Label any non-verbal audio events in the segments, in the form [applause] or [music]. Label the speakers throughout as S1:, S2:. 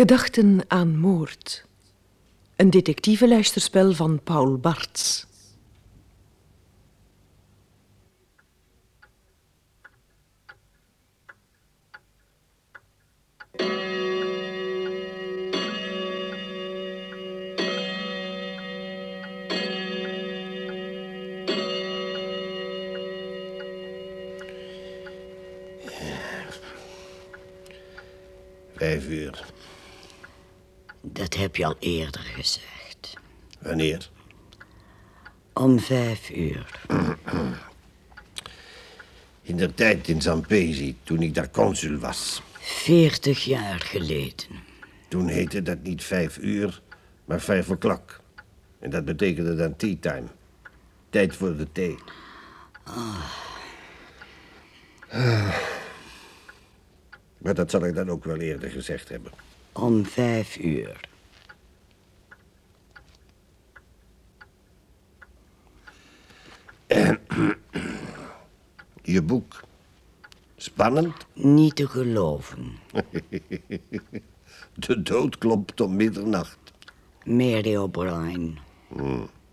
S1: Gedachten aan moord. Een detectievenluisterspel van Paul Barts.
S2: Vijf uur.
S3: Dat heb je al eerder gezegd.
S2: Wanneer?
S3: Om vijf uur.
S2: In de tijd in Zambezi, toen ik daar consul was.
S3: Veertig jaar geleden.
S2: Toen heette dat niet vijf uur, maar vijf o'clock. En dat betekende dan tea time. Tijd voor de thee. Ah. Maar dat zal ik dan ook wel eerder gezegd hebben.
S3: Om vijf uur.
S2: Je boek. Spannend?
S3: Niet te geloven. [laughs]
S2: De dood klopt om middernacht.
S3: Mary O'Brien.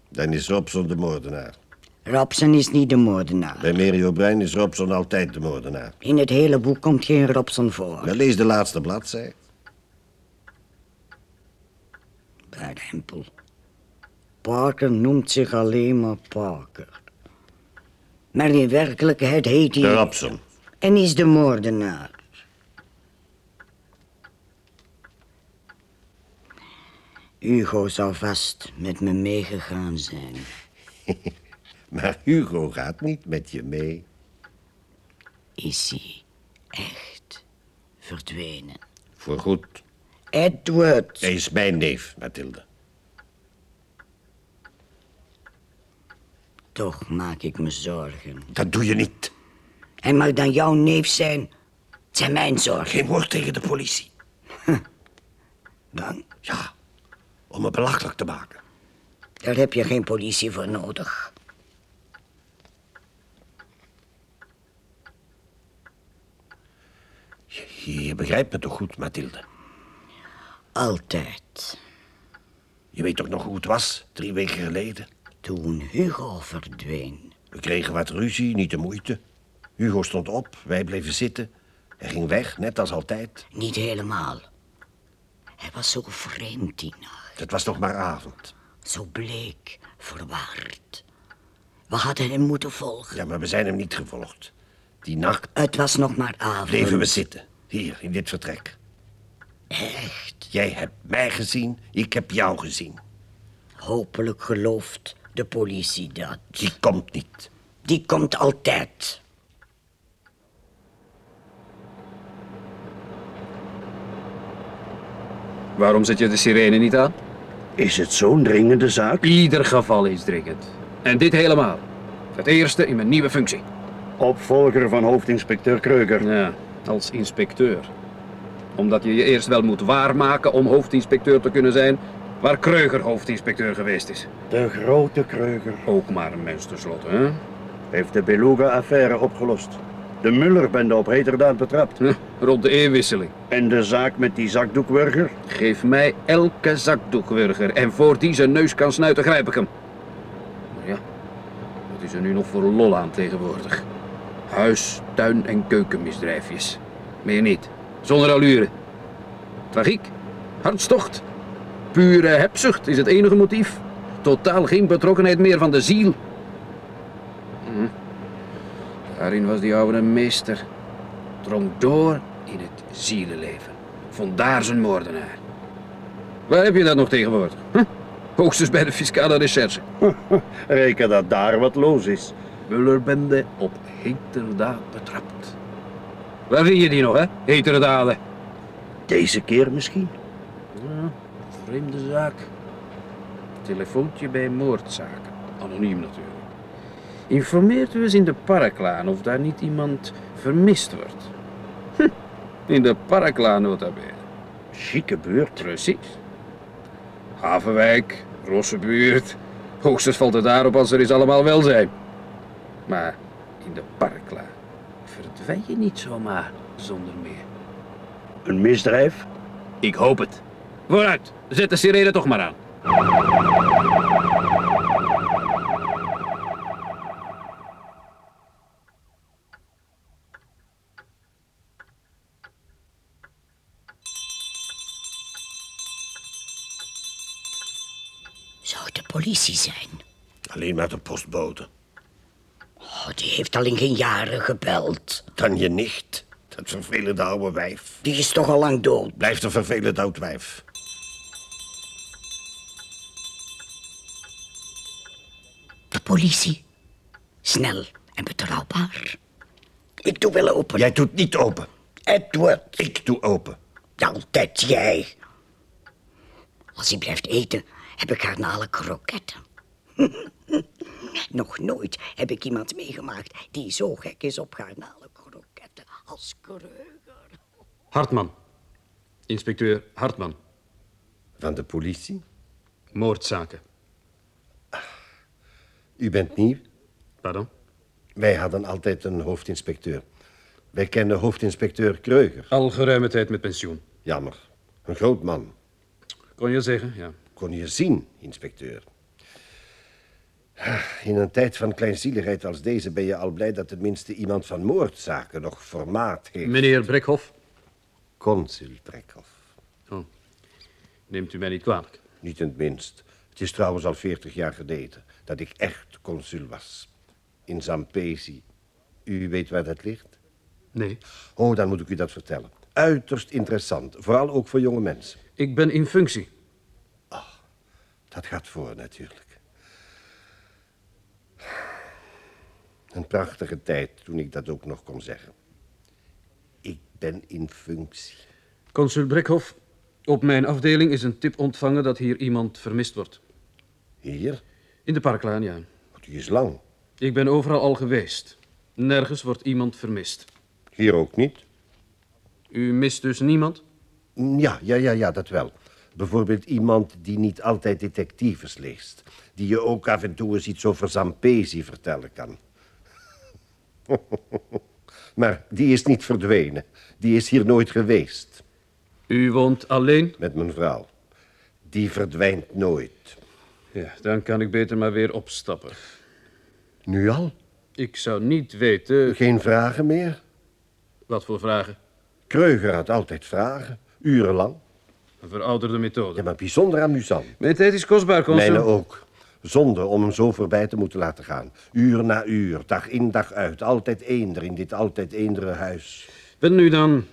S2: Dan is Robson de moordenaar.
S3: Robson is niet de moordenaar.
S2: Bij Mary O'Brien is Robson altijd de moordenaar.
S3: In het hele boek komt geen Robson voor.
S2: Maar lees de laatste bladzij.
S3: Rempel. Parker noemt zich alleen maar Parker. Maar in werkelijkheid heet hij...
S2: Robson.
S3: En is de moordenaar. Hugo zou vast met me meegegaan zijn. [laughs]
S2: Maar Hugo gaat niet met je mee.
S3: Is hij echt verdwenen?
S2: Voorgoed.
S3: Edward.
S2: Hij is mijn neef, Mathilde.
S3: Toch maak ik me zorgen.
S2: Dat doe je niet.
S3: Hij mag dan jouw neef zijn. Het zijn mijn zorgen.
S2: Geen woord tegen de politie.
S3: Bang?
S2: Ja, om me belachelijk te maken.
S3: Daar heb je geen politie voor nodig.
S2: Je, je begrijpt me toch goed, Mathilde?
S3: Altijd.
S2: Je weet toch nog hoe het was, drie weken geleden?
S3: Toen Hugo verdween.
S2: We kregen wat ruzie, niet de moeite. Hugo stond op, wij bleven zitten. Hij ging weg, net als altijd.
S3: Niet helemaal. Hij was zo vreemd die nacht.
S2: Het was nog maar avond.
S3: Zo bleek, verward. We hadden hem moeten volgen.
S2: Ja, maar we zijn hem niet gevolgd. Die nacht
S3: Het was nog maar avond.
S2: bleven we zitten. Hier, in dit vertrek.
S3: Echt.
S2: Jij hebt mij gezien, ik heb jou gezien.
S3: Hopelijk gelooft de politie dat.
S2: Die komt niet.
S3: Die komt altijd.
S4: Waarom zet je de sirene niet aan?
S5: Is het zo'n dringende zaak?
S4: Ieder geval is dringend. En dit helemaal. Het eerste in mijn nieuwe functie.
S5: Opvolger van hoofdinspecteur Kreuger.
S4: Ja, als inspecteur. Omdat je je eerst wel moet waarmaken om hoofdinspecteur te kunnen zijn, waar Kreuger hoofdinspecteur geweest is.
S5: De grote Kreuger
S4: Ook maar een mens tenslotte, hè?
S5: heeft de Beluga-affaire opgelost. De Muller-bende op heterdaad betrapt.
S4: Rond de eeuwwisseling.
S5: En de zaak met die zakdoekwurger?
S4: Geef mij elke zakdoekwurger en voor die zijn neus kan snuiten grijp ik hem. Maar ja, wat is er nu nog voor lol aan tegenwoordig? Huis, tuin en keukenmisdrijfjes. Meer niet. Zonder allure. Tragiek. Hartstocht. Pure hebzucht is het enige motief. Totaal geen betrokkenheid meer van de ziel. Hm. Daarin was die oude meester. Drong door in het zielenleven. Vond daar zijn moordenaar. Waar heb je dat nog tegenwoordig? Hm? Hoogstens bij de fiscale recherche. [laughs]
S5: Reken dat daar wat los is.
S4: Mullerbende op heterdaad betrapt. Waar vind je die nog, hè? Heterdaden.
S5: Deze keer misschien?
S4: Vreemde zaak. Telefoontje bij moordzaken. Anoniem natuurlijk. Informeert u eens in de Paraklaan of daar niet iemand vermist wordt. Hm, in de Paraklaan nota bene.
S5: Chique buurt.
S4: Precies. Havenwijk, Rossenbuurt. Hoogstens valt het daarop als er is allemaal welzijn. Maar in de Paraklaan verdwijn je niet zomaar zonder meer.
S5: Een misdrijf?
S6: Ik hoop het. Vooruit, zet de sirene toch maar aan.
S3: Zou het de politie zijn?
S2: Alleen maar de postbode.
S3: Oh, die heeft al in geen jaren gebeld.
S2: Dan je nicht, dat vervelende oude wijf.
S3: Die is toch al lang dood.
S2: Blijft een vervelend oud wijf.
S3: Politie. Snel en betrouwbaar. Ik doe wel open.
S2: Jij doet niet open.
S3: Edward.
S2: Ik doe open.
S3: Altijd jij. Als hij blijft eten, heb ik garnalen kroketten. [laughs] Nog nooit heb ik iemand meegemaakt die zo gek is op garnalen kroketten als Kreuger.
S4: Hartman. Inspecteur Hartman.
S2: Van de politie?
S4: Moordzaken.
S2: U bent nieuw?
S4: Pardon?
S2: Wij hadden altijd een hoofdinspecteur. Wij kennen hoofdinspecteur Kreuger.
S4: Al geruime tijd met pensioen.
S2: Jammer. Een groot man.
S4: Kon je zeggen, ja.
S2: Kon je zien, inspecteur. In een tijd van kleinzieligheid als deze ben je al blij dat tenminste iemand van moordzaken nog formaat heeft.
S4: Meneer Brekhoff.
S2: Consul Trekhoff.
S4: Oh. Neemt u mij niet kwalijk.
S2: Niet in het minst. Het is trouwens al veertig jaar geleden dat ik echt consul was. In Zambezi. U weet waar dat ligt?
S4: Nee.
S2: Oh, dan moet ik u dat vertellen. Uiterst interessant. Vooral ook voor jonge mensen.
S4: Ik ben in functie.
S2: Dat gaat voor, natuurlijk. Een prachtige tijd toen ik dat ook nog kon zeggen. Ik ben in functie.
S4: Consul Brekhoff. Op mijn afdeling is een tip ontvangen dat hier iemand vermist wordt.
S2: Hier?
S4: In de parklaan, ja.
S2: Die is lang.
S4: Ik ben overal al geweest. Nergens wordt iemand vermist.
S2: Hier ook niet.
S4: U mist dus niemand?
S2: Ja, ja, ja, ja, dat wel. Bijvoorbeeld iemand die niet altijd detectives leest. Die je ook af en toe eens iets over Zambezi vertellen kan. [laughs] maar die is niet verdwenen. Die is hier nooit geweest.
S4: U woont alleen?
S2: Met mijn vrouw. Die verdwijnt nooit.
S4: Ja, dan kan ik beter maar weer opstappen.
S2: Nu al?
S4: Ik zou niet weten...
S2: Geen vragen meer?
S4: Wat voor vragen?
S2: Kreuger had altijd vragen. Urenlang.
S4: Een verouderde methode.
S2: Ja, maar bijzonder amusant.
S4: Mijn tijd is kostbaar, consul.
S2: Mijne ook. Zonde om hem zo voorbij te moeten laten gaan. Uur na uur, dag in dag uit. Altijd eender in dit altijd eendere huis.
S4: Ben nu dan...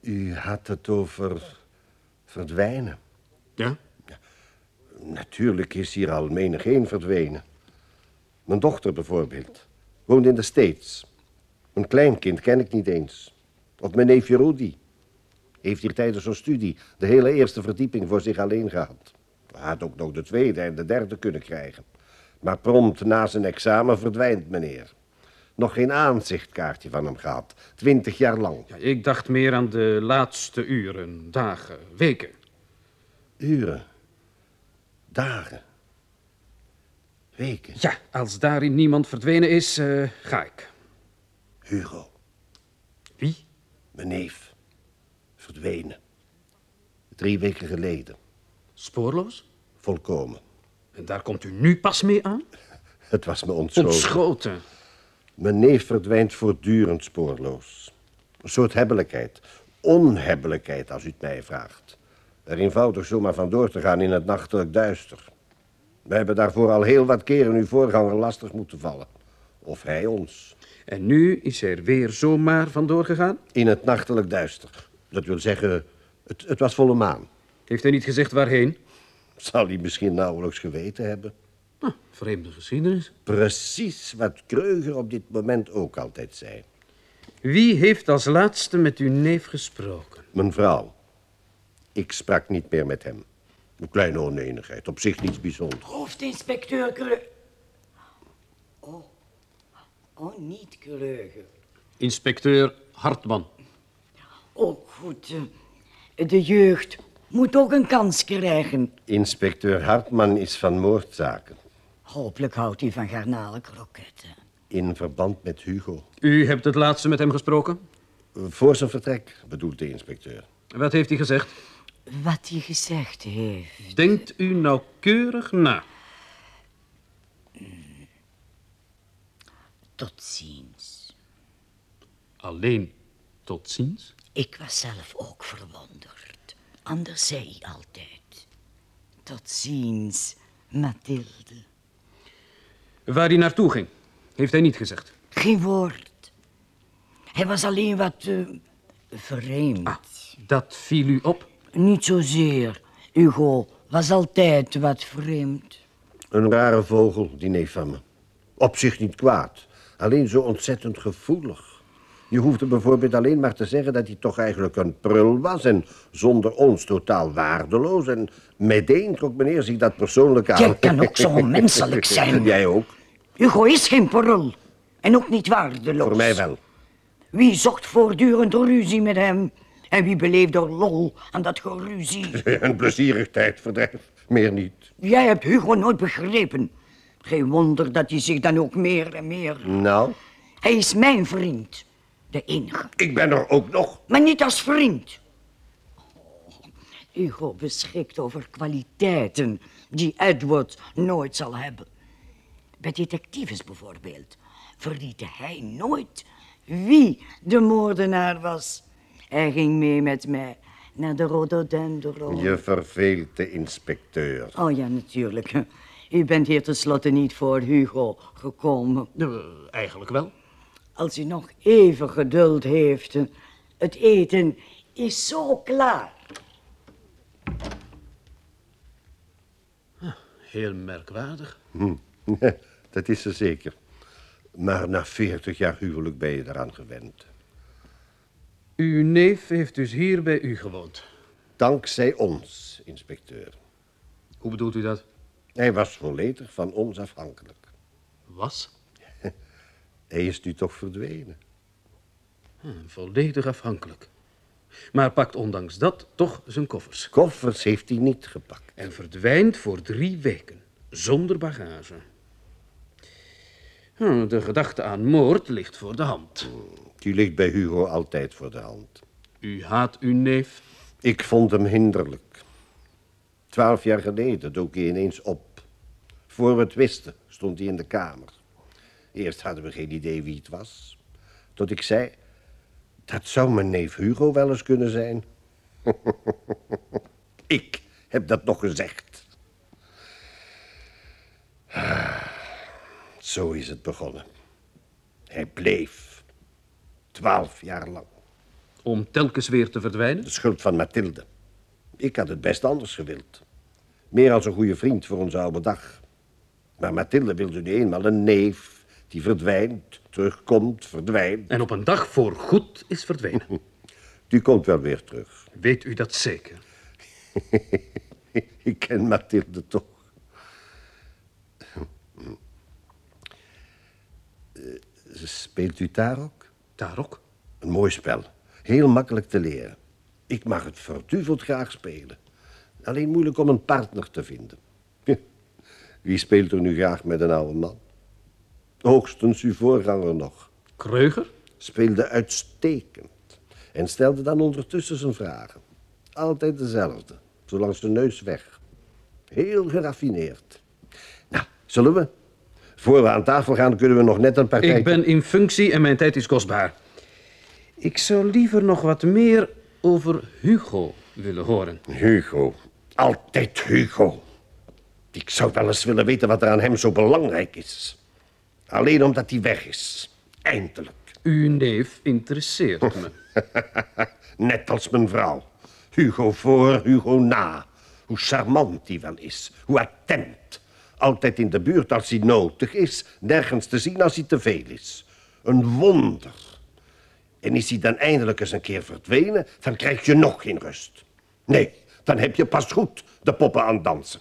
S2: U had het over verdwijnen.
S4: Ja?
S2: Natuurlijk is hier al menigeen verdwenen. Mijn dochter bijvoorbeeld. Woont in de States. Een kleinkind ken ik niet eens. Of mijn neefje Rudy. Heeft hier tijdens zijn studie de hele eerste verdieping voor zich alleen gehad. Hij had ook nog de tweede en de derde kunnen krijgen. Maar prompt na zijn examen verdwijnt meneer. Nog geen aanzichtkaartje van hem gehad. Twintig jaar lang.
S4: ja. Ik dacht meer aan de laatste uren, dagen, weken.
S2: Uren. Dagen. Weken.
S4: Ja, als daarin niemand verdwenen is, eh, ga ik.
S2: Hugo.
S4: Wie?
S2: Mijn neef. Verdwenen. Drie weken geleden.
S4: Spoorloos?
S2: Volkomen.
S4: En daar komt u nu pas mee aan? [laughs]
S2: Het was me ontschoten.
S4: Ontschoten.
S2: Mijn neef verdwijnt voortdurend spoorloos. Een soort hebbelijkheid. Onhebbelijkheid, als u het mij vraagt. Er eenvoudig zomaar vandoor te gaan in het nachtelijk duister. We hebben daarvoor al heel wat keren uw voorganger lastig moeten vallen. Of hij ons.
S4: En nu is hij er weer zomaar vandoor gegaan?
S2: In het nachtelijk duister. Dat wil zeggen, het, het was volle maan.
S4: Heeft hij niet gezegd waarheen?
S2: Zal hij misschien nauwelijks geweten hebben.
S4: Ah, vreemde geschiedenis.
S2: Precies wat Kreuger op dit moment ook altijd zei.
S4: Wie heeft als laatste met uw neef gesproken?
S2: Mijn vrouw. Ik sprak niet meer met hem. Een kleine oneenigheid, op zich niets bijzonders.
S3: Hoofdinspecteur Kreuger. Oh. Oh, niet Kreuger.
S4: Inspecteur Hartman.
S3: Oh, goed. eh, De jeugd moet ook een kans krijgen.
S2: Inspecteur Hartman is van moordzaken.
S3: Hopelijk houdt u van garnalen kroketten.
S2: In verband met Hugo.
S4: U hebt het laatste met hem gesproken?
S2: Voor zijn vertrek, bedoelt de inspecteur.
S4: Wat heeft hij gezegd?
S3: Wat hij gezegd heeft.
S4: Denkt u nauwkeurig na.
S3: Tot ziens.
S4: Alleen tot ziens?
S3: Ik was zelf ook verwonderd. Anders zei hij altijd. Tot ziens, Mathilde.
S4: Waar hij naartoe ging, heeft hij niet gezegd.
S3: Geen woord. Hij was alleen wat eh, vreemd.
S4: Dat viel u op?
S3: Niet zozeer. Hugo was altijd wat vreemd.
S2: Een rare vogel, die neef van me. Op zich niet kwaad, alleen zo ontzettend gevoelig. Je hoefde bijvoorbeeld alleen maar te zeggen dat hij toch eigenlijk een prul was... en zonder ons totaal waardeloos. En meteen trok meneer zich dat persoonlijk aan.
S3: Jij kan ook zo [laughs] menselijk zijn.
S2: Jij ook?
S3: Hugo is geen perul. En ook niet waardeloos.
S2: Voor mij wel.
S3: Wie zocht voortdurend ruzie met hem? En wie beleefde lol aan dat geruzie? [laughs]
S2: Een plezierig tijdverdrijf, meer niet.
S3: Jij hebt Hugo nooit begrepen. Geen wonder dat hij zich dan ook meer en meer...
S2: Nou,
S3: Hij is mijn vriend. De enige.
S2: ik ben er ook nog.
S3: Maar niet als vriend. Hugo beschikt over kwaliteiten die Edward nooit zal hebben. Bij detectives bijvoorbeeld verriet hij nooit wie de moordenaar was. Hij ging mee met mij naar de rhododendron.
S2: Je verveelt de inspecteur.
S3: Oh ja, natuurlijk. U bent hier tenslotte niet voor Hugo gekomen.
S4: Eh, eigenlijk wel.
S3: Als u nog even geduld heeft. Het eten is zo klaar.
S4: Heel merkwaardig. [laughs]
S2: Dat is er zeker. Maar na veertig jaar huwelijk ben je eraan gewend.
S4: Uw neef heeft dus hier bij u gewoond.
S2: Dankzij ons, inspecteur.
S4: Hoe bedoelt u dat?
S2: Hij was volledig van ons afhankelijk.
S4: Was? [laughs]
S2: Hij is nu toch verdwenen.
S4: Hm, volledig afhankelijk. Maar pakt ondanks dat toch zijn koffers.
S2: Koffers heeft hij niet gepakt.
S4: En verdwijnt voor drie weken. Zonder bagage. Hm, de gedachte aan moord ligt voor de hand.
S2: Die ligt bij Hugo altijd voor de hand.
S4: U haat uw neef.
S2: Ik vond hem hinderlijk. Twaalf jaar geleden dook hij ineens op. Voor we het wisten, stond hij in de kamer. Eerst hadden we geen idee wie het was. Tot ik zei, dat zou mijn neef Hugo wel eens kunnen zijn. [laughs] ik heb dat nog gezegd. Zo is het begonnen. Hij bleef. Twaalf jaar lang.
S4: Om telkens weer te verdwijnen?
S2: De schuld van Mathilde. Ik had het best anders gewild. Meer als een goede vriend voor onze oude dag. Maar Mathilde wilde nu eenmaal een neef die verdwijnt, terugkomt, verdwijnt.
S4: En op een dag voor goed is verdwenen. [laughs]
S2: Die komt wel weer terug.
S4: Weet u dat zeker? [laughs]
S2: Ik ken Mathilde toch. Speelt u? Daar ook. Een mooi spel. Heel makkelijk te leren. Ik mag het verduveld graag spelen. Alleen moeilijk om een partner te vinden. Wie speelt er nu graag met een oude man? Hoogstens uw voorganger nog.
S4: Kreuger?
S2: Speelde uitstekend. En stelde dan ondertussen zijn vragen. Altijd dezelfde. Zolang zijn neus weg. Heel geraffineerd. Nou, zullen we? Voor we aan tafel gaan, kunnen we nog net een partij...
S4: Ik ben in functie en mijn tijd is kostbaar. Ik zou liever nog wat meer over Hugo willen horen.
S2: Hugo. Altijd Hugo. Ik zou wel eens willen weten wat er aan hem zo belangrijk is. Alleen omdat hij weg is. Eindelijk.
S4: Uw neef interesseert me. [laughs]
S2: Net als mijn vrouw. Hugo voor, Hugo na. Hoe charmant hij wel is. Hoe attent. Altijd in de buurt als hij nodig is. Nergens te zien als hij te veel is. Een wonder. En is hij dan eindelijk eens een keer verdwenen, dan krijg je nog geen rust. Nee, dan heb je pas goed de poppen aan het dansen.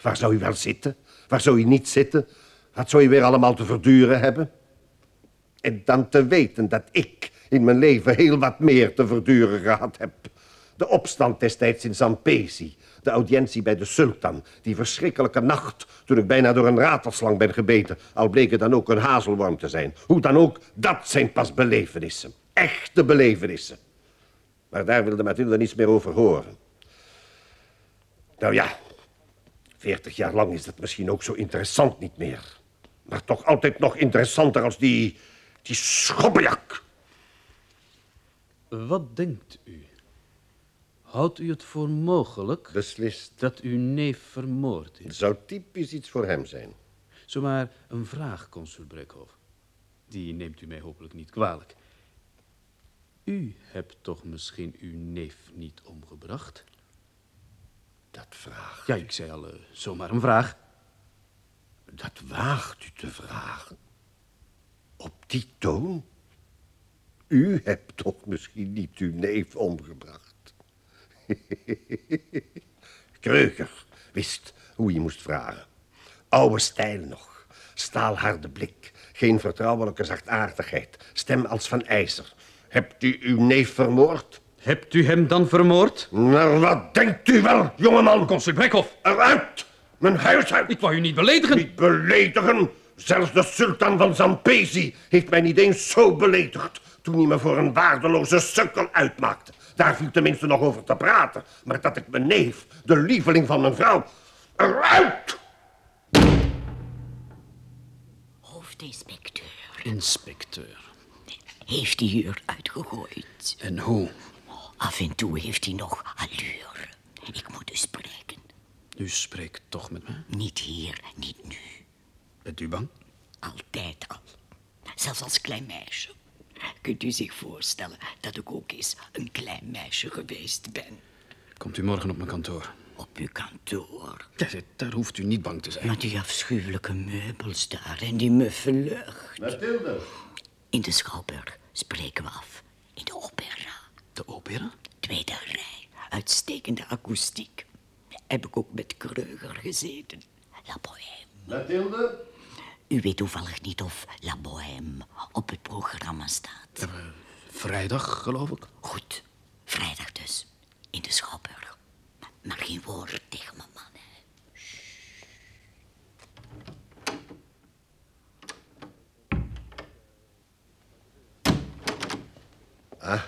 S2: Waar zou hij wel zitten? Waar zou hij niet zitten? Wat zou je weer allemaal te verduren hebben? En dan te weten dat ik in mijn leven heel wat meer te verduren gehad heb. De opstand destijds in Zambezi. De audiëntie bij de sultan. Die verschrikkelijke nacht toen ik bijna door een ratelslang ben gebeten. Al bleek het dan ook een hazelworm te zijn. Hoe dan ook, dat zijn pas belevenissen. Echte belevenissen. Maar daar wilde Mathilde niets meer over horen. Nou ja, veertig jaar lang is dat misschien ook zo interessant niet meer. Maar toch altijd nog interessanter als die... die schobbejak.
S4: Wat denkt u? Houdt u het voor mogelijk
S2: Beslist.
S4: dat uw neef vermoord
S2: Het
S4: is?
S2: zou typisch iets voor hem zijn.
S4: Zomaar een vraag, consul Brekhoff. Die neemt u mij hopelijk niet kwalijk. U hebt toch misschien uw neef niet omgebracht?
S2: Dat vraag.
S4: Ja, ik zei al, eh, zomaar een vraag.
S2: Dat waagt u te vragen. Op die toon? U hebt toch misschien niet uw neef omgebracht? [laughs] Kreuger wist hoe je moest vragen. Oude stijl nog. Staalharde blik. Geen vertrouwelijke zachtaardigheid. Stem als van ijzer. Hebt u uw neef vermoord?
S4: Hebt u hem dan vermoord?
S2: Maar wat denkt u wel, jongeman?
S4: Consul Brekhoff,
S2: Eruit! Mijn huis uit!
S4: ik wou u niet beledigen.
S2: Niet beledigen. Zelfs de sultan van Zambezi heeft mij niet eens zo beledigd... toen hij me voor een waardeloze sukkel uitmaakte. Daar viel tenminste nog over te praten. Maar dat ik mijn neef, de lieveling van mijn vrouw... Eruit!
S3: Hoofdinspecteur
S4: Inspecteur.
S3: heeft hij hier uitgegooid.
S4: En hoe?
S3: Af en toe heeft hij nog allure. Ik moet u spreken.
S4: U spreekt toch met me?
S3: Niet hier, niet nu.
S4: Bent u bang?
S3: Altijd al. Zelfs als klein meisje. Kunt u zich voorstellen dat ik ook eens een klein meisje geweest ben?
S4: Komt u morgen op mijn kantoor?
S3: Op uw kantoor.
S4: Ja, daar hoeft u niet bang te zijn.
S3: Maar die afschuwelijke meubels daar en die muffe lucht.
S2: Mathilde.
S3: In de Schouwburg spreken we af. In de opera.
S4: De opera?
S3: Tweede rij. Uitstekende akoestiek. Heb ik ook met Kreuger gezeten. La Bohème.
S2: Mathilde.
S3: U weet toevallig niet of La Bohème op het programma staat.
S4: Vrijdag, geloof ik.
S3: Goed, vrijdag dus. In de Schouwburg. Maar geen woord tegen mijn man, hè.
S2: Ah,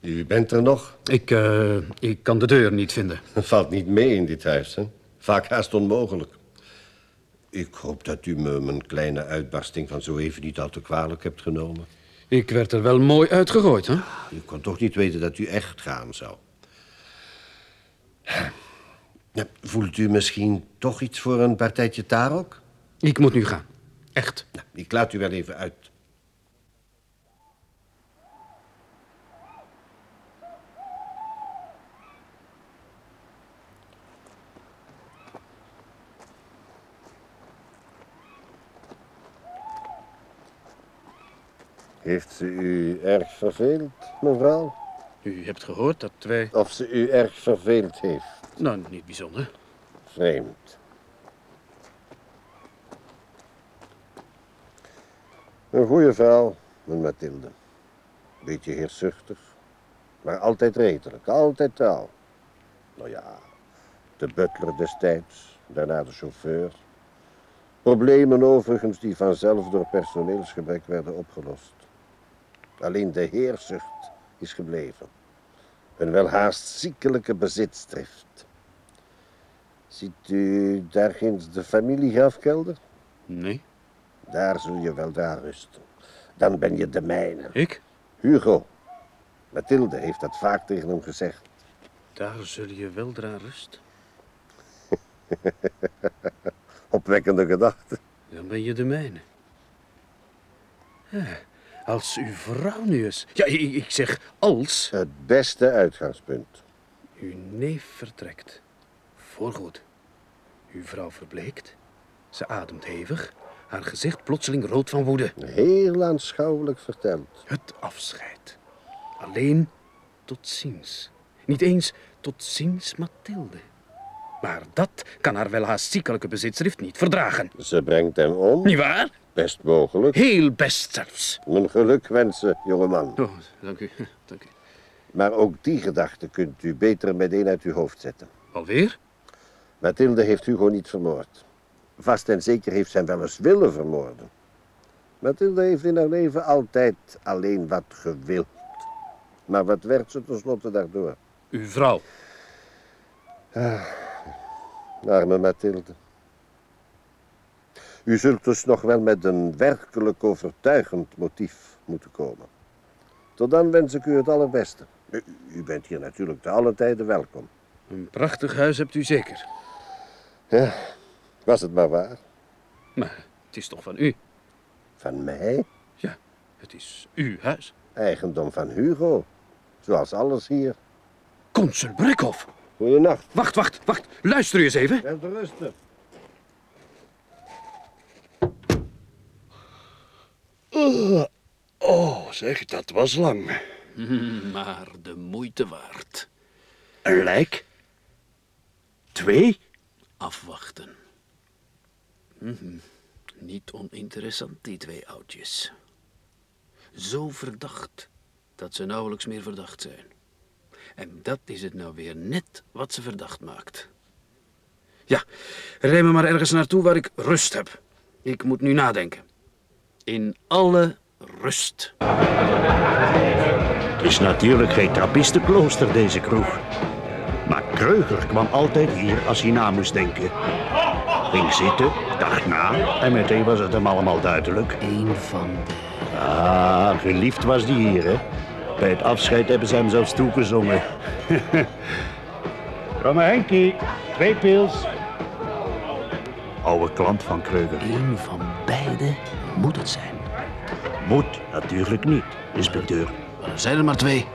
S2: u bent er nog?
S4: Ik, eh, ik kan de deur niet vinden. [laughs]
S2: Valt niet mee in dit huis, hè? Vaak haast onmogelijk. Ik hoop dat u me mijn kleine uitbarsting van zo even niet al te kwalijk hebt genomen.
S4: Ik werd er wel mooi uitgegooid, hè?
S2: U kon toch niet weten dat u echt gaan zou. Voelt u misschien toch iets voor een partijtje tarok?
S4: Ik moet nu gaan. Echt.
S2: Nou, ik laat u wel even uit. Heeft ze u erg verveeld, mevrouw?
S4: U hebt gehoord dat wij...
S2: Of ze u erg verveeld heeft?
S4: Nou, niet bijzonder.
S2: Vreemd. Een goede vrouw, mijn Mathilde. Beetje heerzuchtig, maar altijd redelijk, altijd trouw. Nou ja, de butler destijds, daarna de chauffeur. Problemen overigens die vanzelf door personeelsgebrek werden opgelost. Alleen de heerzucht is gebleven. Een welhaast ziekelijke bezitstrift. Ziet u daar ginds de familiegrafkelder?
S4: Nee.
S2: Daar zul je wel daar rusten. Dan ben je de mijne.
S4: Ik?
S2: Hugo. Mathilde heeft dat vaak tegen hem gezegd.
S4: Daar zul je weldra rust. [laughs]
S2: Opwekkende gedachte.
S4: Dan ben je de mijne. Ja, als uw vrouw nu is... Ja, ik, zeg als
S2: Het beste uitgangspunt.
S4: uw neef vertrekt. Voorgoed. Uw vrouw verbleekt. Ze ademt hevig. Haar gezicht plotseling rood van woede.
S2: Heel aanschouwelijk verteld.
S4: Het afscheid. Alleen tot ziens. Niet eens tot ziens Mathilde. Maar dat kan haar welhaast ziekelijke bezitschrift niet verdragen.
S2: Ze brengt hem om.
S4: Niet waar?
S2: Best mogelijk.
S4: Heel best zelfs.
S2: Mijn geluk wensen, jongeman.
S4: Oh, dank u. [laughs] Dank u.
S2: Maar ook die gedachte kunt u beter meteen uit uw hoofd zetten.
S4: Alweer?
S2: Mathilde heeft Hugo niet vermoord. Vast en zeker heeft hem wel eens willen vermoorden. Mathilde heeft in haar leven altijd alleen wat gewild. Maar wat werd ze tenslotte daardoor?
S4: Uw vrouw.
S2: Arme Mathilde. U zult dus nog wel met een werkelijk overtuigend motief moeten komen. Tot dan wens ik u het allerbeste. U, u bent hier natuurlijk te alle tijden welkom.
S4: Een prachtig huis hebt u zeker.
S2: Ja, was het maar waar.
S4: Maar het is toch van u?
S2: Van mij?
S4: Ja, het is uw huis.
S2: Eigendom van Hugo. Zoals alles hier.
S4: Consul Brekhoff.
S2: Goeienacht.
S4: Wacht, wacht, wacht. Luister eens even.
S2: Wel te
S5: Oh, zeg, dat was lang.
S4: Maar de moeite waard.
S5: Een lijk? Twee?
S4: Afwachten. Mhm. Niet oninteressant, die twee oudjes. Zo verdacht dat ze nauwelijks meer verdacht zijn. En dat is het nou weer net wat ze verdacht maakt. Ja, rij me maar ergens naartoe waar ik rust heb. Ik moet nu nadenken. In alle rust.
S5: Het is natuurlijk geen trappistenklooster, deze kroeg. Maar Kreuger kwam altijd hier als hij na moest denken. Ging zitten, dacht na en meteen was het hem allemaal duidelijk.
S4: Een van de...
S5: Ah, geliefd was die hier, hè. Bij het afscheid hebben ze hem zelfs toegezongen. [laughs] Kom maar, Henkie. Twee pils. Oude klant van Kreuger.
S4: Een van beide moet het zijn.
S5: Moet natuurlijk niet, inspecteur.
S4: Er zijn er maar twee.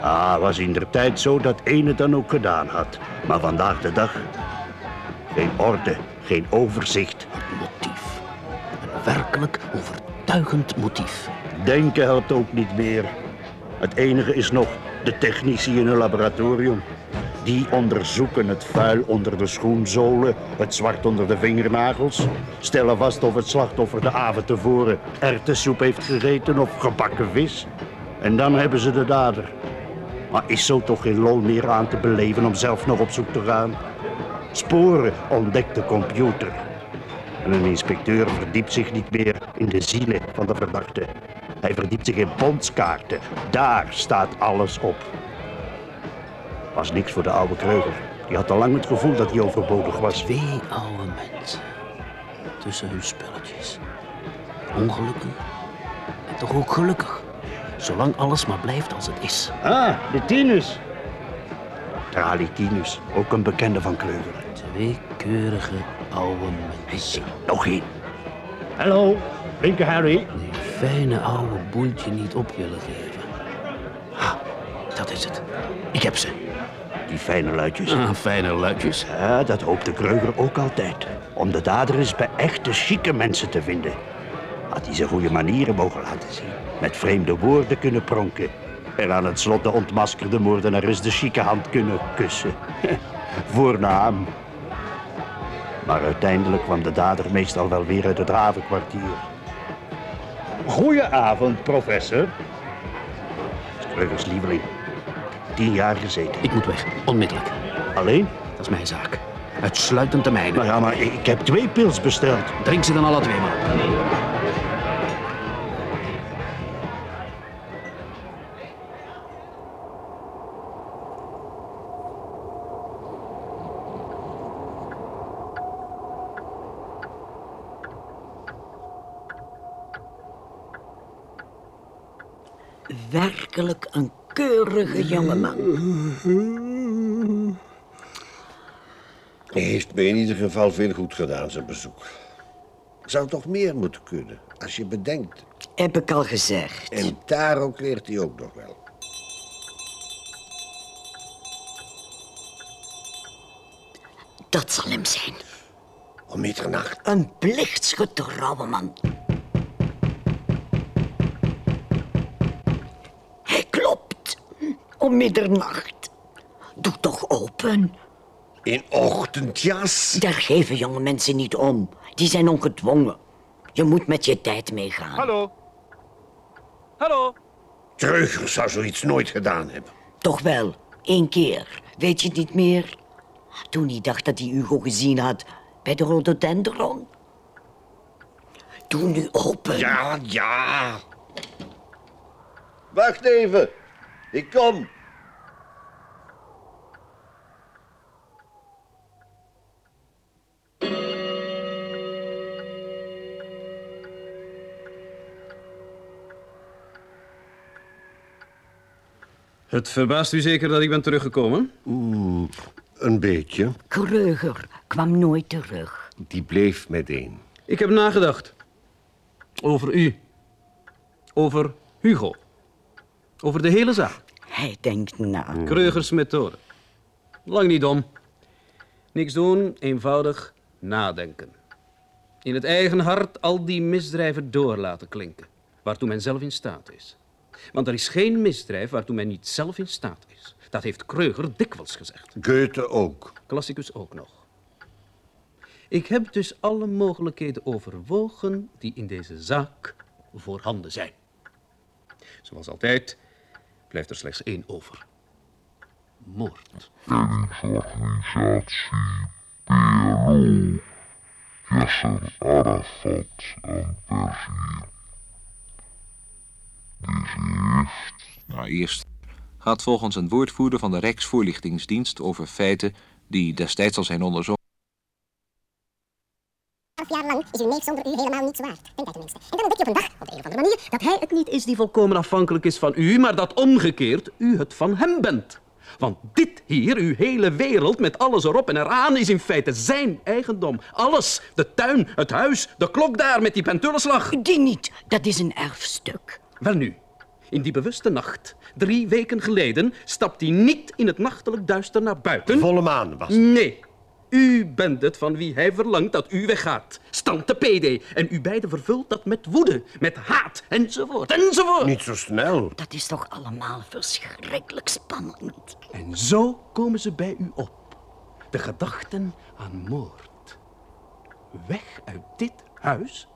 S5: Ah, was in de tijd zo dat één het dan ook gedaan had. Maar vandaag de dag... Geen orde, geen overzicht.
S4: Het motief. Een werkelijk overtuigend motief.
S5: Denken helpt ook niet meer. Het enige is nog de technici in een laboratorium. Die onderzoeken het vuil onder de schoenzolen, het zwart onder de vingernagels. Stellen vast of het slachtoffer de avond tevoren erwtensoep heeft gegeten of gebakken vis. En dan hebben ze de dader. Maar is zo toch geen loon meer aan te beleven om zelf nog op zoek te gaan? Sporen ontdekt de computer. En een inspecteur verdiept zich niet meer in de zielen van de verdachte. Hij verdiept zich in bondskaarten. Daar staat alles op. Was niks voor de oude Kreuger. Die had al lang het gevoel dat hij overbodig was.
S7: Twee oude mensen. Tussen hun spelletjes. Ongelukkig. En toch ook gelukkig. Zolang alles maar blijft als het is.
S5: Ah, de Tinus. Tralitinus, ook een bekende van Kreuger.
S7: Twee keurige oude mensen.
S5: Nog één. Hallo, Linker Harry.
S7: Die fijne oude boeltje niet op willen geven. Ha, dat is het. Ik heb ze.
S5: Die fijne luidjes.
S7: Ah, fijne luidjes.
S5: Ja, dat hoopte Kreuger ook altijd. Om de dader eens bij echte chique mensen te vinden. Had hij zijn goede manieren mogen laten zien. Met vreemde woorden kunnen pronken. En aan het slot de ontmaskerde moordenaar eens de chique hand kunnen kussen. [laughs] Voornaam. Maar uiteindelijk kwam de dader meestal wel weer uit het havenkwartier. Goedenavond, professor. Kreugers lieveling. Tien jaar gezeten.
S7: Ik moet weg. Onmiddellijk.
S5: Alleen?
S7: Dat is mijn zaak. Uitsluitend de mijne.
S5: Nou ja, maar ik heb twee pils besteld.
S7: Drink ze dan alle twee maar.
S3: Werkelijk een keurige jongeman.
S2: Hij heeft me in ieder geval veel goed gedaan, zijn bezoek. Zou toch meer moeten kunnen, als je bedenkt.
S3: Heb ik al gezegd.
S2: En ook leert hij ook nog wel.
S3: Dat zal hem zijn.
S2: Om middernacht.
S3: Een plichtsgetrouwe man. Om middernacht. Doe toch open.
S2: In ochtendjas.
S3: Daar geven jonge mensen niet om. Die zijn ongedwongen. Je moet met je tijd meegaan.
S8: Hallo? Hallo?
S2: Kreuger zou zoiets nooit gedaan hebben.
S3: Toch wel, één keer. Weet je het niet meer? Toen hij dacht dat hij Hugo gezien had bij de rhododendron. Doe nu open.
S2: Ja, ja. Wacht even. Ik kom.
S4: Het verbaast u zeker dat ik ben teruggekomen?
S2: Een beetje.
S3: Kreuger kwam nooit terug.
S2: Die bleef meteen.
S4: Ik heb nagedacht. Over u. Over Hugo. Over de hele zaak.
S3: Hij denkt na.
S4: Kreugers methode. Lang niet dom. Niks doen, eenvoudig nadenken. In het eigen hart al die misdrijven door laten klinken, waartoe men zelf in staat is. Want er is geen misdrijf waartoe men niet zelf in staat is. Dat heeft Kreuger dikwijls gezegd.
S2: Goethe ook.
S4: Klassicus ook nog. Ik heb dus alle mogelijkheden overwogen die in deze zaak voorhanden zijn. Zoals altijd blijft er slechts één over. Moord.
S9: Organisatie PLO, Yasser Arafat en.
S10: Nou, eerst gaat volgens een woordvoerder van de Rijksvoorlichtingsdienst over feiten die destijds al zijn onderzocht.
S11: Elf jaar lang is uw neef zonder u helemaal niets waard. Denkt hij tenminste. En dan ontdek je op een dag, op de een of andere manier, dat hij
S4: Het niet is die volkomen afhankelijk is van u, maar dat omgekeerd u het van hem bent. Want dit hier, uw hele wereld met alles erop en eraan, is in feite zijn eigendom. Alles. De tuin, het huis, de klok daar met die pentullenslag.
S3: Die niet, dat is een erfstuk.
S4: Wel nu, in die bewuste nacht, drie weken geleden, stapt hij niet in het nachtelijk duister naar buiten.
S2: Volle maan was.
S4: Nee. U bent het van wie hij verlangt dat u weggaat. Stand de PD. En u beiden vervult dat met woede, met haat, enzovoort, enzovoort.
S2: Niet zo snel.
S3: Dat is toch allemaal verschrikkelijk spannend.
S4: En zo komen ze bij u op. De gedachten aan moord. Weg uit dit huis?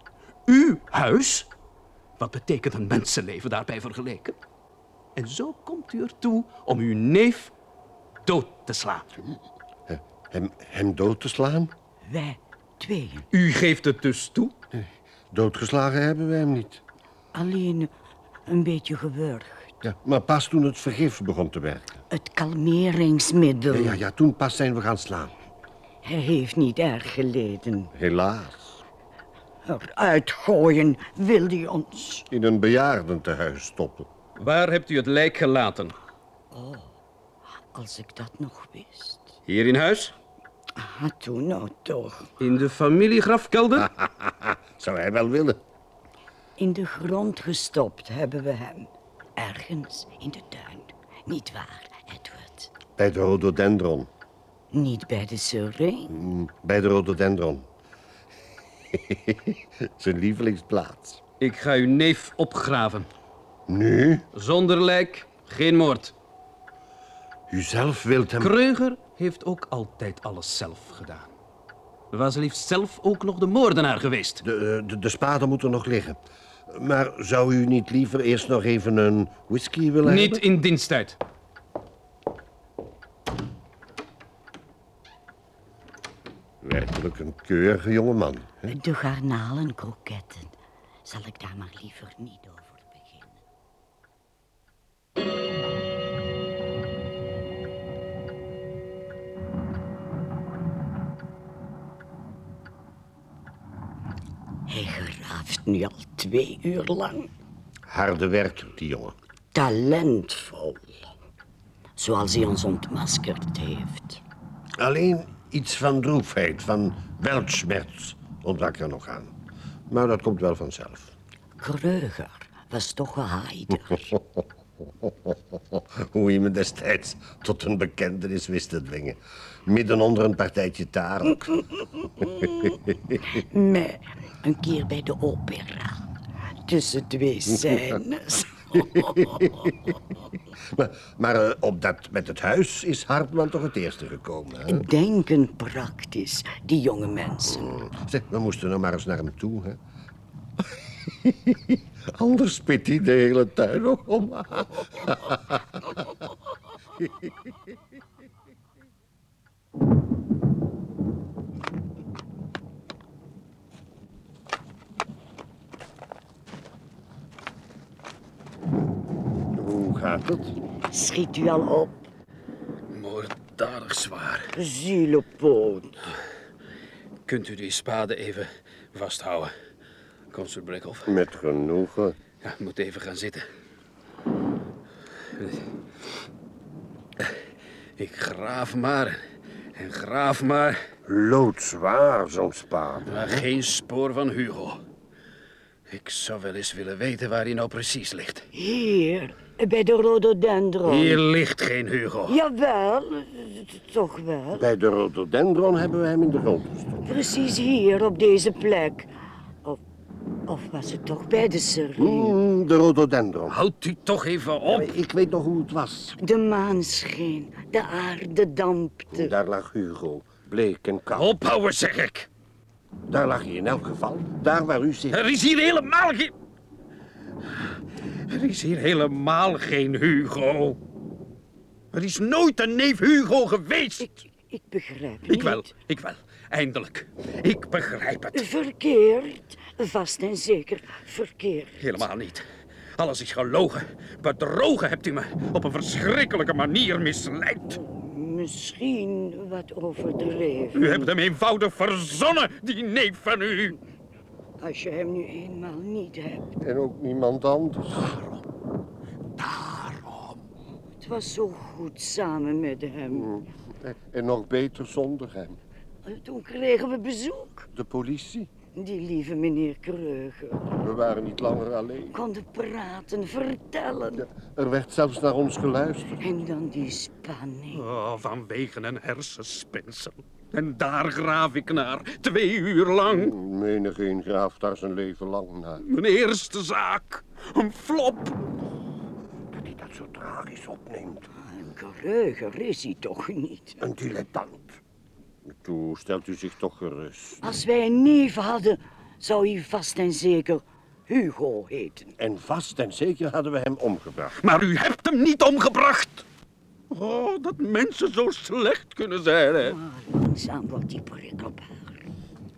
S4: Uw huis? Wat betekent een mensenleven daarbij vergeleken? En zo komt u ertoe om uw neef dood te slaan.
S2: Hem, hem dood te slaan?
S3: Wij tweeën.
S4: U geeft het dus toe?
S2: Doodgeslagen hebben we hem niet.
S3: Alleen een beetje gewurgd.
S2: Ja, maar pas toen het vergif begon te werken.
S3: Het kalmeringsmiddel.
S2: Ja, ja, ja, toen pas zijn we gaan slaan.
S3: Hij heeft niet erg geleden.
S2: Helaas.
S3: Eruit gooien wil hij ons.
S2: In een bejaardentehuis stoppen.
S4: Waar hebt u het lijk gelaten?
S3: Als ik dat nog wist.
S4: Hier in huis?
S3: Ah, toen nou toch.
S4: In de familiegrafkelder? [laughs]
S2: Zou hij wel willen.
S3: In de grond gestopt hebben we hem. Ergens in de tuin. Niet waar, Edward?
S2: Bij de rhododendron.
S3: Niet bij de sering.
S2: Mm, Bij de rhododendron. [laughs] Zijn lievelingsplaats.
S4: Ik ga uw neef opgraven.
S2: Nu?
S4: Zonder lijk, geen moord.
S2: U zelf wilt hem...
S4: Kreuger heeft ook altijd alles zelf gedaan. Was liefst zelf ook nog de moordenaar geweest.
S2: De, de, de spade moet er nog liggen. Maar zou u niet liever eerst nog even een whisky willen
S4: Niet
S2: hebben?
S4: in diensttijd.
S2: Werkelijk een keurige jongeman. hè?
S3: De garnalenkroketten. Zal ik daar maar liever niet over beginnen. Hij geraaft nu al twee uur lang.
S2: Harde werker, die jongen.
S3: Talentvol. Zoals hij ons ontmaskerd heeft.
S2: Alleen iets van droefheid, van weltschmerz ontbrak er nog aan. Maar dat komt wel vanzelf.
S3: Kreuger was toch een haider. [laughs]
S2: Hoe hij me destijds tot een bekentenis wist te dwingen. Midden onder een partijtje tarok.
S3: Nee, [laughs] een keer bij de opera. Tussen twee scènes. [laughs] [laughs]
S2: maar maar eh, op dat met het huis is Hartman toch het eerste gekomen. Hè?
S3: Denken praktisch, die jonge mensen.
S2: Zeg, we moesten nog maar eens naar hem toe, hè? [laughs] Anders spit hij de hele tuin nog om. [laughs]
S3: Schiet u al op,
S4: Moorddadig zwaar.
S3: zielepoot.
S4: Kunt u die spade even vasthouden, consul Brickhoff?
S2: Met genoegen.
S4: Ja, ik moet even gaan zitten. Ik graaf maar en graaf maar,
S2: Loodzwaar, zo'n spade.
S4: maar geen spoor van Hugo. Ik zou wel eens willen weten waar hij nou precies ligt.
S3: Hier, bij de rhododendron.
S4: Hier ligt geen Hugo.
S3: Jawel, toch wel.
S2: Bij de rhododendron hebben we hem in de grond gestoken.
S3: Precies hier, op deze plek. Of, of was het toch bij de serie?
S2: Mm, de rhododendron.
S4: Houdt u toch even op.
S2: Ik weet nog hoe het was.
S3: De maan scheen, de aarde dampte.
S2: Daar lag Hugo, bleek en koud.
S4: Ophouden, zeg ik.
S2: Daar lag hij in elk geval. Daar waar u zit.
S4: Er is hier helemaal geen... Er is hier helemaal geen Hugo. Er is nooit een neef Hugo geweest.
S3: Ik, ik begrijp
S4: Ik
S3: niet.
S4: wel, ik wel. Eindelijk. Ik begrijp het.
S3: Verkeerd, vast en zeker verkeerd.
S4: Helemaal niet. Alles is gelogen. Bedrogen hebt u me op een verschrikkelijke manier misleid.
S3: Misschien wat overdreven.
S4: U hebt hem eenvoudig verzonnen, die neef van u.
S3: Als je hem nu eenmaal niet hebt.
S2: En ook niemand anders.
S3: Het was zo goed samen met hem.
S2: En nog beter zonder hem.
S3: Toen kregen we bezoek.
S2: De politie.
S3: Die lieve meneer Kreuger.
S2: We waren niet langer alleen.
S3: Konden praten, vertellen.
S2: Er werd zelfs naar ons geluisterd.
S3: En dan die spanning.
S4: Oh, vanwege een hersenspinsel. En daar graaf ik naar, twee uur lang.
S2: Menigeen graaft daar zijn leven lang naar.
S4: Mijn eerste zaak, een flop.
S2: Dat hij dat zo tragisch opneemt.
S3: Een Kreuger is hij toch niet?
S2: Een dilettant. Toe stelt u zich toch gerust.
S3: Als wij een neef hadden, zou hij vast en zeker Hugo heten.
S2: En vast en zeker hadden we hem omgebracht.
S4: Maar u hebt hem niet omgebracht. Oh, dat mensen zo slecht kunnen zijn, hè.
S3: Maar langzaam wordt die prikkelbaar.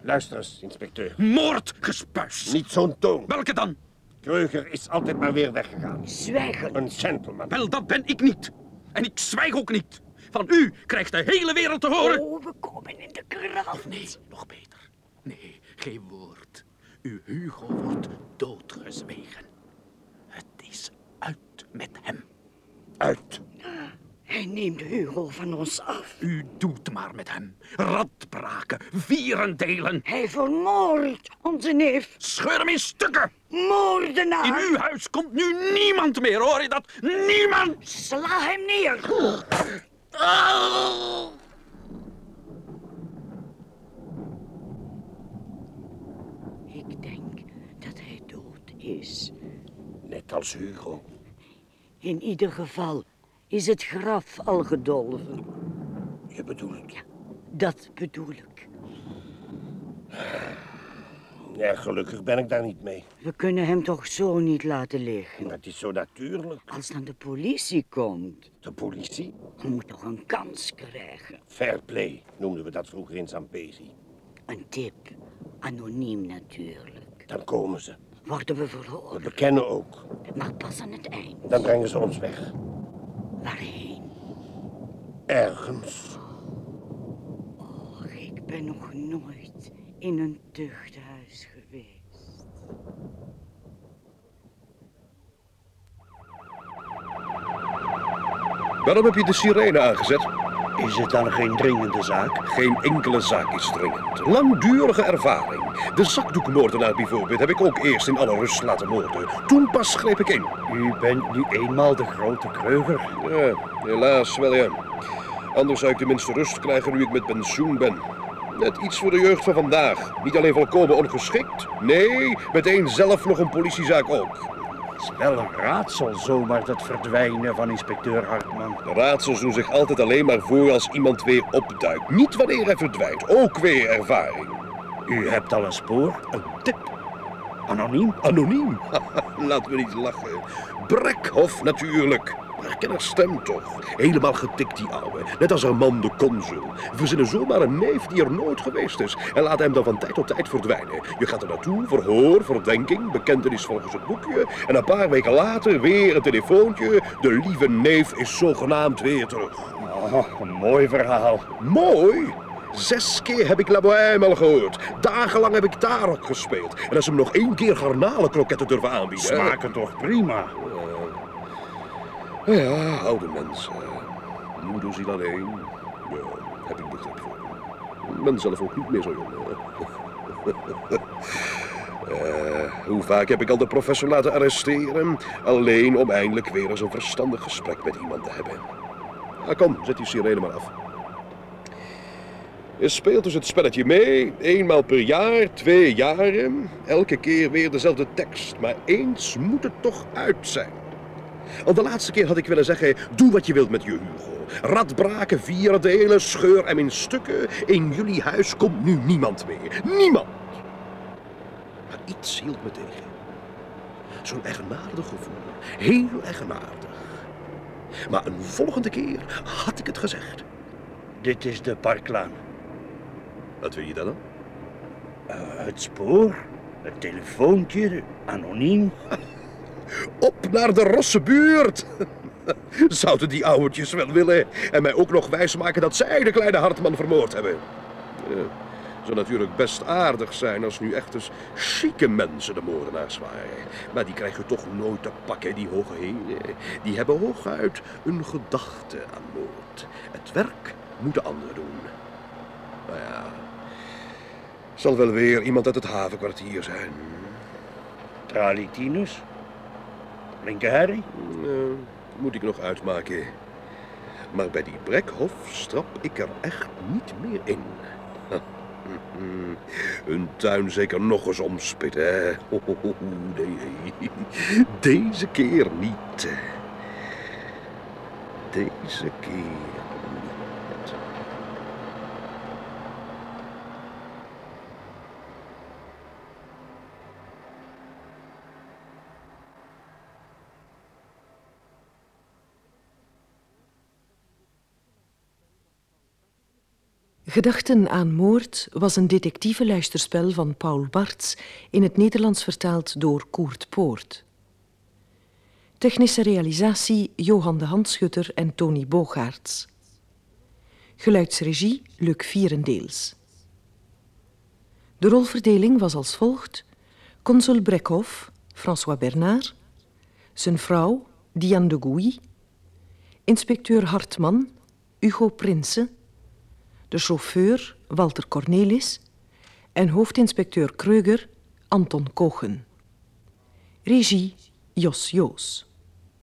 S2: Luister eens, inspecteur.
S4: Moordgespuis.
S2: Niet zo'n toon.
S4: Welke dan?
S2: Kreuger is altijd maar weer weggegaan.
S3: Zwijgen.
S2: Een gentleman.
S4: Wel, dat ben ik niet. En ik zwijg ook niet. Van u krijgt de hele wereld te horen.
S3: Oh, we komen in de krant.
S4: Nee, nog beter. Nee, geen woord. Uw Hugo wordt doodgezwegen. Het is uit met hem.
S2: Uit.
S3: Hij neemt Hugo van ons af.
S4: U doet maar met hem. Radbraken, vierendelen.
S3: Hij vermoordt onze neef.
S4: Scheur hem in stukken.
S3: Moordenaar.
S4: In uw huis komt nu niemand meer, hoor je dat? Niemand!
S3: Sla hem neer. Ik denk dat hij dood is.
S2: Net als Hugo.
S3: In ieder geval is het graf al gedolven.
S2: Je bedoelt.
S3: Dat bedoel ik.
S2: Ja, gelukkig ben ik daar niet mee.
S3: We kunnen hem toch zo niet laten liggen.
S2: Het is zo natuurlijk.
S3: Als dan de politie komt,
S2: De politie.
S3: dan moet toch een kans krijgen.
S2: Fair play noemden we dat vroeger in Zambezi.
S3: Een tip. Anoniem natuurlijk.
S2: Dan komen ze.
S3: Worden we
S2: We
S3: verhoord.
S2: bekennen ook.
S3: Maar pas aan het eind.
S2: Dan brengen ze ons weg.
S3: Waarheen?
S2: Ergens.
S3: Och, ik ben nog nooit in een tuchthuis geweest.
S6: Waarom heb je de sirene aangezet?
S5: Is het dan geen dringende zaak?
S6: Geen enkele zaak is dringend. Langdurige ervaring. De zakdoekmoordenaar bijvoorbeeld heb ik ook eerst in alle rust laten moorden. Toen pas greep ik in.
S5: U bent nu eenmaal de grote Kreuger.
S6: Ja, helaas wel ja. Anders zou ik tenminste rust krijgen nu ik met pensioen ben. Net iets voor de jeugd van vandaag. Niet alleen volkomen ongeschikt. Nee, meteen zelf nog een politiezaak ook.
S5: Het is wel een raadsel zomaar dat verdwijnen van inspecteur Hartman.
S6: De raadsels doen zich altijd alleen maar voor als iemand weer opduikt. Niet wanneer hij verdwijnt. Ook weer ervaring.
S5: U hebt al een spoor, een tip. Anoniem?
S6: Anoniem? [laughs] Laat me niet lachen. Brekhoff natuurlijk.
S12: Maar ik ken haar stem toch. Helemaal getikt die ouwe. Net als man de consul. Verzinnen zomaar een neef die er nooit geweest is. En laat hem dan van tijd tot tijd verdwijnen. Je gaat er naartoe, verhoor, verdenking, bekentenis volgens het boekje. En een paar weken later weer een telefoontje. De lieve neef is zogenaamd weer terug.
S5: Oh, een mooi verhaal.
S12: Mooi? Zes keer heb ik La Bohème al gehoord. Dagenlang heb ik Tarok gespeeld. En als ze hem nog één keer garnalenkroketten durven aanbieden...
S5: Smaken toch prima?
S12: Ja, oude mensen. Moederziel alleen. Ja, heb ik begrip voor. Ben zelf ook niet meer zo jong. [laughs] Eh, hoe vaak heb ik al de professor laten arresteren? Alleen om eindelijk weer eens een verstandig gesprek met iemand te hebben. Ah, kom, zet die sirene maar af. Je speelt dus het spelletje mee, eenmaal per jaar, twee jaren. Elke keer weer dezelfde tekst, maar eens moet het toch uit zijn. Al de laatste keer had ik willen zeggen, doe wat je wilt met je Hugo. Radbraken, vier delen, scheur hem in stukken. In jullie huis komt nu niemand meer. Niemand! Maar iets hield me tegen. Zo'n eigenaardig gevoel. Heel eigenaardig. Maar een volgende keer had ik het gezegd.
S5: Dit is de parklaan.
S12: Wat wil je dan?
S5: Eh, het spoor, het telefoontje, anoniem. [laughs]
S12: Op naar de Rosse buurt! [laughs] Zouden die ouwtjes wel willen en mij ook nog wijsmaken dat zij de kleine Hartman vermoord hebben? Zou natuurlijk best aardig zijn als nu echt eens chique mensen de moordenaars waren. Maar die krijgen toch nooit te pakken, die hoge heren. Die hebben hooguit een gedachte aan moord. Het werk moeten anderen doen. Nou ja, zal wel weer iemand uit het havenkwartier zijn.
S5: Tralitinus. Linke Harry.
S12: Eh, moet ik nog uitmaken. Maar bij die Brekhof strap ik er echt niet meer in. [laughs] Hun tuin zeker nog eens omspitten, hè? [laughs] Deze keer niet. Deze keer niet.
S1: Gedachten aan moord was een detectievenluisterspel van Paul Barts in het Nederlands vertaald door Koert Poort. Technische realisatie Johan de Handschutter en Tony Bogaerts. Geluidsregie Luc Vierendeels. De rolverdeling was als volgt: consul Brekhoff, François Bernard, zijn vrouw Diane de Gouy, inspecteur Hartman, Hugo Prinsen, de chauffeur Walter Cornelis en hoofdinspecteur Kreuger Anton Kochen. Regie Jos Joos.